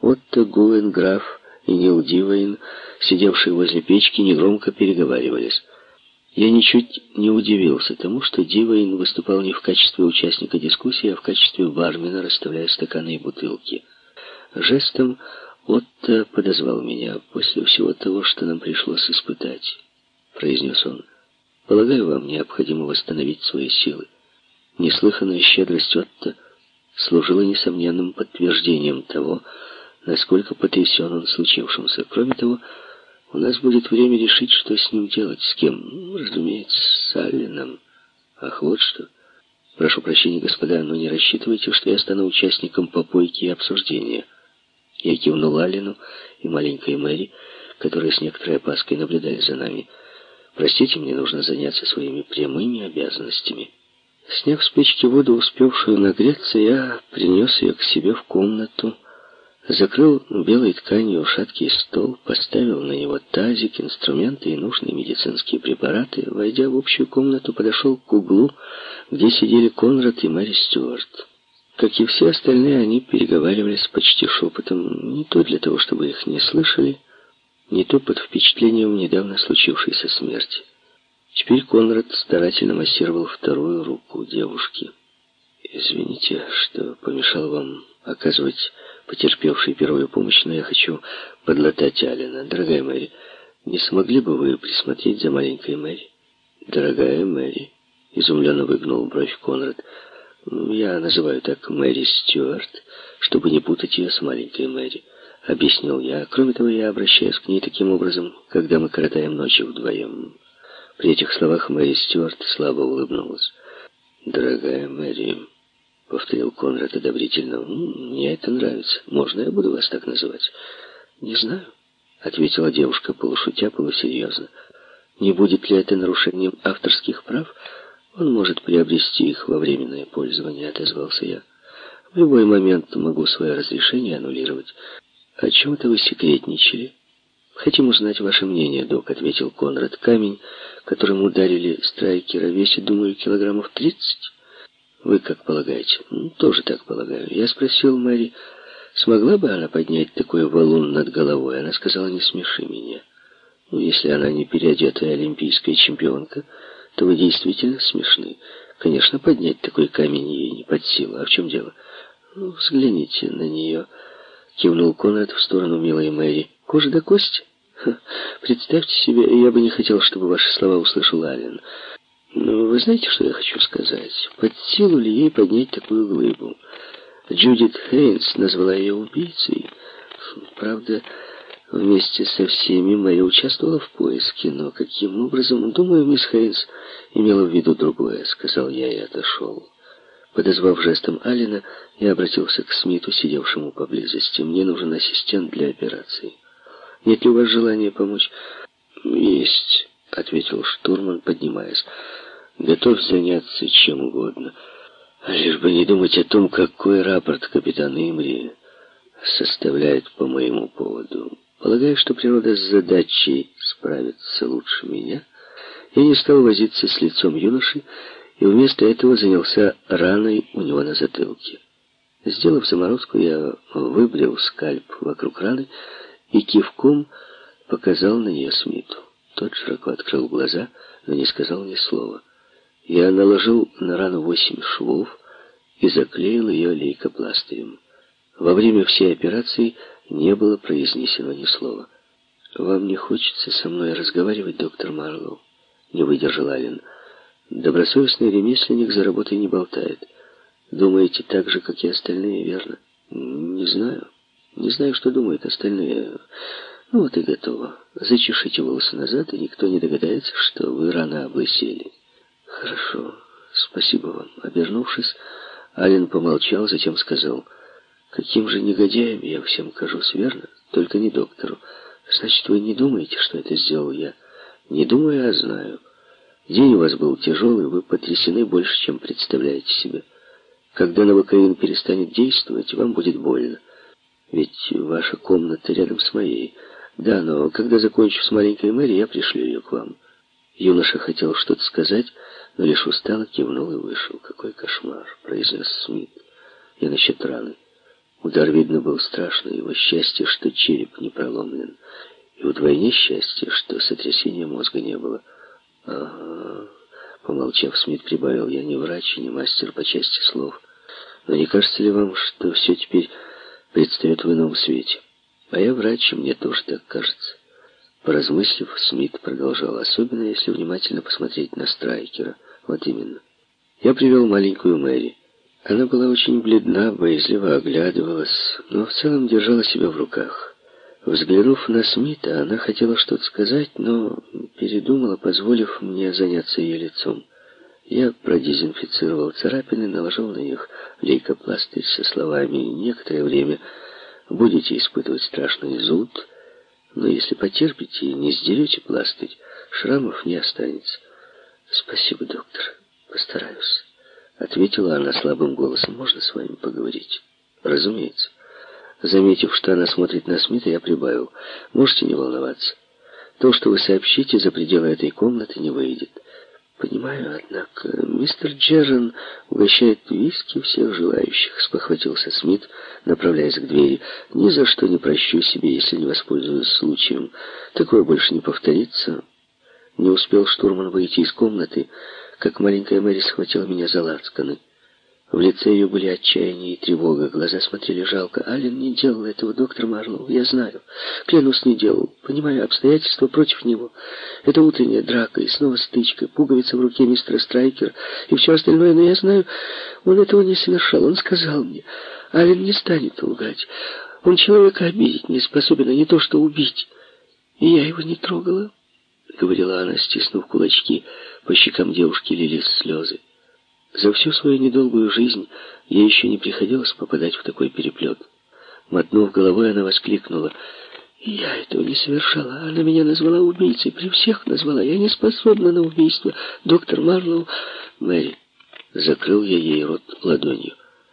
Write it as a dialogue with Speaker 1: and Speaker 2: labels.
Speaker 1: Отто Гуэн, граф и Нил Дивейн, сидевшие возле печки, негромко переговаривались. Я ничуть не удивился тому, что Дивейн выступал не в качестве участника дискуссии, а в качестве бармена, расставляя стаканы и бутылки. Жестом Отто подозвал меня после всего того, что нам пришлось испытать, произнес он. Полагаю, вам необходимо восстановить свои силы. Неслыханная щедрость Отто служила несомненным подтверждением того, насколько потрясен он случившимся. Кроме того, у нас будет время решить, что с ним делать, с кем. Ну, разумеется, с Алленом. Ах, вот что. Прошу прощения, господа, но не рассчитывайте, что я стану участником попойки и обсуждения. Я кивнул Аллену и маленькой Мэри, которые с некоторой опаской наблюдали за нами. Простите, мне нужно заняться своими прямыми обязанностями. Сняв с печки воду, успевшую нагреться, я принес ее к себе в комнату, закрыл белой тканью шаткий стол, поставил на него тазик, инструменты и нужные медицинские препараты. Войдя в общую комнату, подошел к углу, где сидели Конрад и Мэри Стюарт. Как и все остальные, они переговаривались почти шепотом, не то для того, чтобы их не слышали, не то под впечатлением недавно случившейся смерти. Теперь Конрад старательно массировал вторую руку девушки. «Извините, что помешал вам оказывать потерпевшей первую помощь, но я хочу подлатать Алина. Дорогая Мэри, не смогли бы вы присмотреть за маленькой Мэри? Дорогая Мэри, изумленно выгнул бровь Конрад. Я называю так Мэри Стюарт, чтобы не путать ее с маленькой Мэри. Объяснил я. Кроме того, я обращаюсь к ней таким образом, когда мы коротаем ночи вдвоем. При этих словах Мэри Стюарт слабо улыбнулась. «Дорогая Мэри», — повторил Конрад одобрительно. «Мне это нравится. Можно я буду вас так называть?» «Не знаю», — ответила девушка полушутя, полусерьезно. «Не будет ли это нарушением авторских прав? Он может приобрести их во временное пользование», — отозвался я. «В любой момент могу свое разрешение аннулировать. О чем это вы секретничали?» «Хотим узнать ваше мнение, док», — ответил Конрад. «Камень, которым ударили страйкера, весит, думаю, килограммов тридцать». Вы как полагаете? Ну, тоже так полагаю. Я спросил Мэри, смогла бы она поднять такой валун над головой? Она сказала, не смеши меня. Ну, если она не переодетая олимпийская чемпионка, то вы действительно смешны. Конечно, поднять такой камень ей не под силу. А в чем дело? Ну, взгляните на нее. Кивнул Конрад в сторону милой Мэри. Кожа до кости? Ха, представьте себе, я бы не хотел, чтобы ваши слова услышал Аллен. Но вы знаете, что я хочу сказать? Под силу ли ей поднять такую глыбу? Джудит Хейнс назвала ее убийцей. Правда, вместе со всеми Мэри участвовала в поиске, но каким образом? Думаю, мисс Хейнс имела в виду другое, сказал я и отошел. Подозвав жестом Алина, я обратился к Смиту, сидевшему поблизости. Мне нужен ассистент для операции. Нет ли у вас желания помочь? Есть, ответил штурман, поднимаясь готов заняться чем угодно, лишь бы не думать о том, какой рапорт капитан Имри составляет по моему поводу. Полагаю, что природа с задачей справится лучше меня. Я не стал возиться с лицом юноши, и вместо этого занялся раной у него на затылке. Сделав заморозку, я выбрил скальп вокруг раны и кивком показал на нее Смиту. Тот широко открыл глаза, но не сказал ни слова. Я наложил на рану восемь швов и заклеил ее лейкопластырем. Во время всей операции не было произнесено ни слова. «Вам не хочется со мной разговаривать, доктор Марлоу?» Не выдержал Аллен. «Добросовестный ремесленник за работой не болтает. Думаете так же, как и остальные, верно?» «Не знаю. Не знаю, что думают остальные. Ну вот и готово. Зачешите волосы назад, и никто не догадается, что вы рано облысели». «Хорошо, спасибо вам». Обернувшись, Ален помолчал, затем сказал, «Каким же негодяем я всем кажусь, верно? Только не доктору. Значит, вы не думаете, что это сделал я?» «Не думаю, а знаю. День у вас был тяжелый, вы потрясены больше, чем представляете себе. Когда новокаин перестанет действовать, вам будет больно. Ведь ваша комната рядом с моей. Да, но когда закончу с маленькой Мэри, я пришлю ее к вам». Юноша хотел что-то сказать, но лишь устало кивнул и вышел. «Какой кошмар!» — произнес Смит. «Я насчет раны. Удар, видно, был страшный. Его счастье, что череп не проломлен. И вдвойне счастье, что сотрясения мозга не было. Ага. Помолчав, Смит прибавил, я не врач и не мастер по части слов. Но не кажется ли вам, что все теперь предстает в ином свете? А я врач, и мне тоже так кажется. Поразмыслив, Смит продолжал, особенно если внимательно посмотреть на Страйкера. Вот именно. Я привел маленькую Мэри. Она была очень бледна, боязливо оглядывалась, но в целом держала себя в руках. Взглянув на Смита, она хотела что-то сказать, но передумала, позволив мне заняться ее лицом. Я продезинфицировал царапины, наложил на них лейкопластырь со словами «Некоторое время будете испытывать страшный зуд, но если потерпите и не сдерете пластырь, шрамов не останется». «Спасибо, доктор, постараюсь», — ответила она слабым голосом. «Можно с вами поговорить?» «Разумеется». Заметив, что она смотрит на Смита, я прибавил. «Можете не волноваться. То, что вы сообщите, за пределы этой комнаты не выйдет». «Понимаю, однако, мистер Джеррон угощает виски всех желающих», — спохватился Смит, направляясь к двери. «Ни за что не прощу себе, если не воспользуюсь случаем. Такое больше не повторится». Не успел штурман выйти из комнаты, как маленькая Мэри схватила меня за лацканы. В лице ее были отчаяние и тревога. Глаза смотрели жалко. Ален не делал этого, доктор Марлоу. Я знаю. Клянусь, не делал. Понимаю, обстоятельства против него. Это утренняя драка и снова стычка, пуговица в руке мистера Страйкера и все остальное. Но я знаю, он этого не совершал. Он сказал мне. Ален не станет лгать. Он человека обидеть не способен, а не то, что убить. И я его не трогала, — говорила она, стиснув кулачки. По щекам девушки лились слезы. За всю свою недолгую жизнь ей еще не приходилось попадать в такой переплет. Мотнув головой, она воскликнула. «Я этого не совершала. Она меня назвала убийцей. При всех назвала. Я не способна на убийство. Доктор Марлоу...» Мэри закрыл я ей рот ладонью.